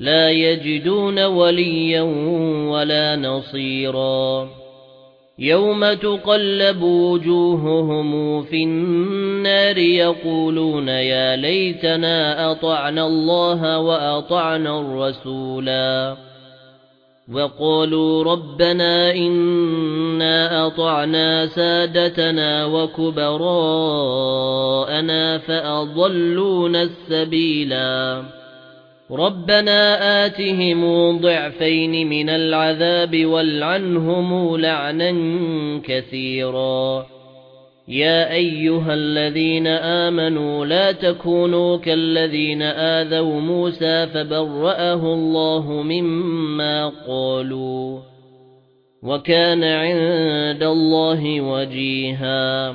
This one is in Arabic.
لا يجدون وليا ولا نصيرا. يوم تقلب وجوههم في النار يقولون يا ليتنا أطعنا الله وأطعنا الرسولا. وقالوا ربنا إنا أطعنا سادتنا وكبراءنا فأضلونا السبيلا. رَبَّنَا آتِهِمْ ضِعْفَيْنِ مِنَ الْعَذَابِ وَالْعَنْهُمْ لَعْنًا كَثِيرًا يَا أَيُّهَا الَّذِينَ آمَنُوا لَا تَكُونُوا كَالَّذِينَ آذَوْا مُوسَى فَبَرَّأَهُ اللَّهُ مِمَّا قَالُوا وَكَانَ عِندَ اللَّهِ وَجِيهًا